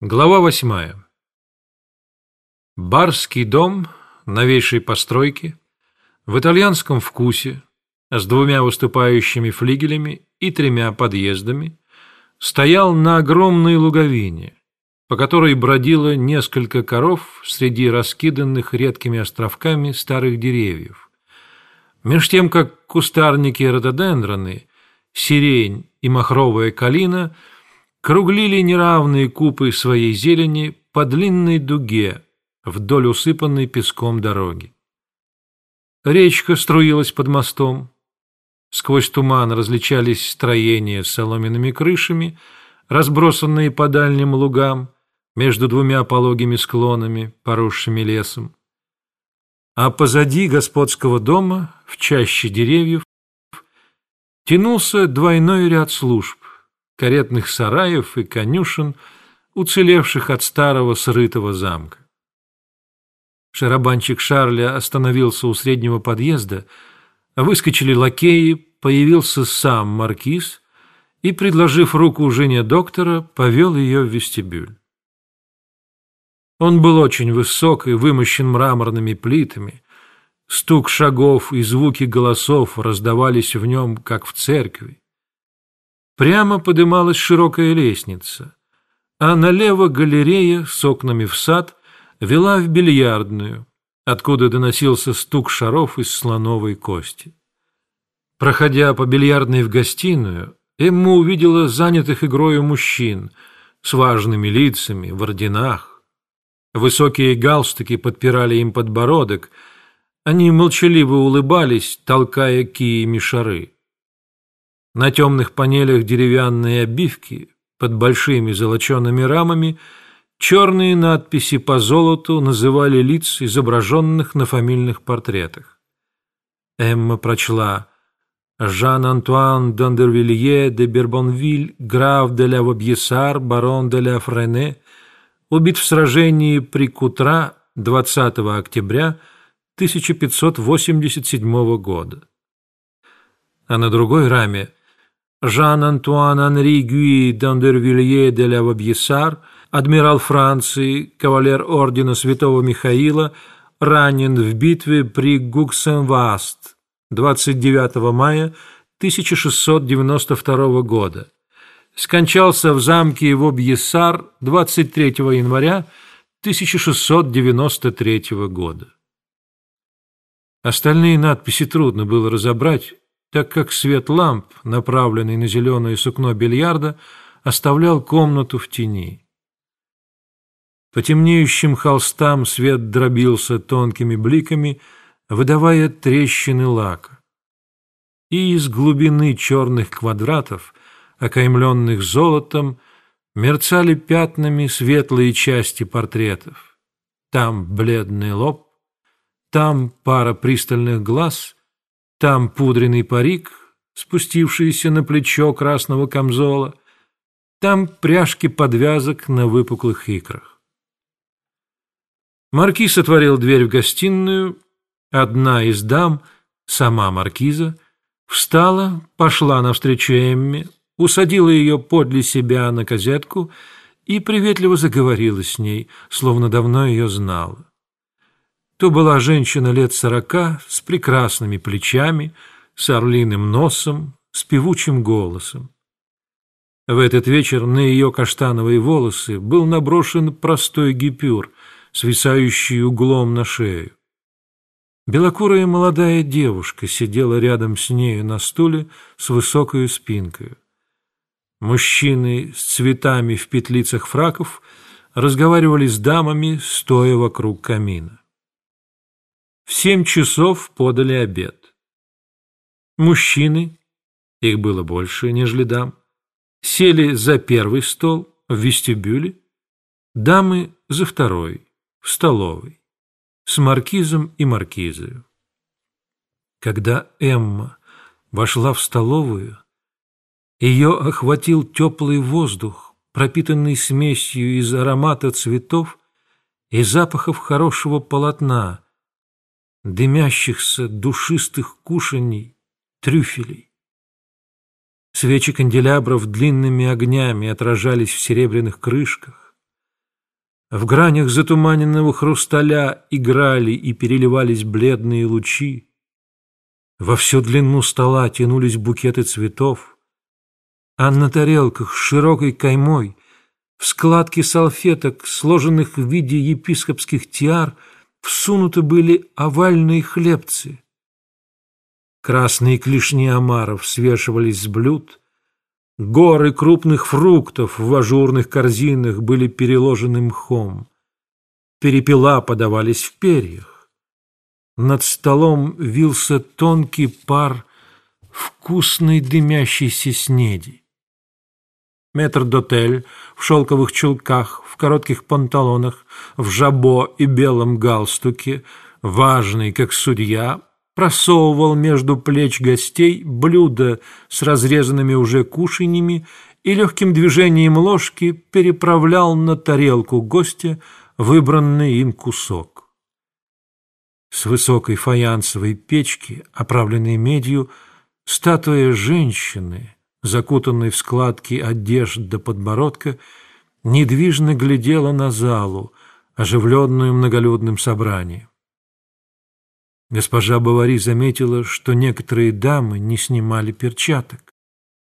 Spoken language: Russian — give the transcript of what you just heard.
Глава восьмая. Барский дом новейшей постройки в итальянском вкусе с двумя выступающими флигелями и тремя подъездами стоял на огромной луговине, по которой бродило несколько коров среди раскиданных редкими островками старых деревьев. Меж тем, как кустарники рододендроны, сирень и махровая калина – круглили неравные купы своей зелени по длинной дуге вдоль усыпанной песком дороги. Речка струилась под мостом. Сквозь туман различались строения с соломенными крышами, разбросанные по дальним лугам между двумя пологими склонами, поросшими лесом. А позади господского дома, в чаще деревьев, тянулся двойной ряд служб каретных сараев и конюшен, уцелевших от старого срытого замка. Шарабанчик Шарля остановился у среднего подъезда, выскочили лакеи, появился сам маркиз и, предложив руку жене доктора, повел ее в вестибюль. Он был очень высок и вымощен мраморными плитами. Стук шагов и звуки голосов раздавались в нем, как в церкви. Прямо подымалась широкая лестница, а налево галерея с окнами в сад вела в бильярдную, откуда доносился стук шаров из слоновой кости. Проходя по бильярдной в гостиную, Эмма увидела занятых игрою мужчин с важными лицами, в орденах. Высокие галстуки подпирали им подбородок, они молчаливо улыбались, толкая киями шары. На темных панелях деревянные обивки под большими золочеными рамами черные надписи по золоту называли лиц, изображенных на фамильных портретах. Эмма прочла «Жан-Антуан d'Андервилье де Бербонвиль, граф де ля Вобьесар, барон де ля Френе, убит в сражении при Кутра 20 октября 1587 года». А на другой раме Жан-Антуан Анри Гюи д'Андервилье де ля Вобьесар, адмирал Франции, кавалер ордена Святого Михаила, ранен в битве при Гуг-Сен-Вааст 29 мая 1692 года. Скончался в замке Вобьесар 23 января 1693 года. Остальные надписи трудно было разобрать, так как свет ламп, направленный на зеленое сукно бильярда, оставлял комнату в тени. По темнеющим холстам свет дробился тонкими бликами, выдавая трещины лака. И из глубины черных квадратов, окаймленных золотом, мерцали пятнами светлые части портретов. Там бледный лоб, там пара пристальных глаз — там пудренный парик, спустившийся на плечо красного камзола, там пряжки подвязок на выпуклых икрах. Маркиз отворил дверь в гостиную, одна из дам, сама маркиза, встала, пошла навстречу Эмме, усадила ее подле себя на козетку и приветливо заговорила с ней, словно давно ее знала. То была женщина лет сорока, с прекрасными плечами, с орлиным носом, с певучим голосом. В этот вечер на ее каштановые волосы был наброшен простой гипюр, свисающий углом на шею. Белокурая молодая девушка сидела рядом с нею на стуле с высокой спинкой. Мужчины с цветами в петлицах фраков разговаривали с дамами, стоя вокруг камина. В семь часов подали обед. Мужчины, их было больше, нежели дам, сели за первый стол в вестибюле, дамы за второй, в столовой, с маркизом и маркизою. Когда Эмма вошла в столовую, ее охватил теплый воздух, пропитанный смесью из аромата цветов и запахов хорошего полотна, дымящихся душистых кушаний, трюфелей. Свечи канделябров длинными огнями отражались в серебряных крышках. В гранях затуманенного хрусталя играли и переливались бледные лучи. Во всю длину стола тянулись букеты цветов, а на тарелках с широкой каймой, в складке салфеток, сложенных в виде епископских тиар, всунуты были овальные хлебцы. Красные клешни омаров свешивались с блюд, Горы крупных фруктов в ажурных корзинах были переложены мхом. Перепела подавались в перьях. Над столом вился тонкий пар вкусной дымящейся снеди. Метр-дотель в шелковых чулках, в коротких панталонах, в жабо и белом галстуке, важный, как судья, просовывал между плеч гостей блюдо с разрезанными уже кушаньями и легким движением ложки переправлял на тарелку гостя выбранный им кусок. С высокой фаянсовой печки, оправленной медью, статуя женщины, закутанной в складки одежд до подбородка, недвижно глядела на залу, оживленную многолюдным собранием. Госпожа Бавари заметила, что некоторые дамы не снимали перчаток.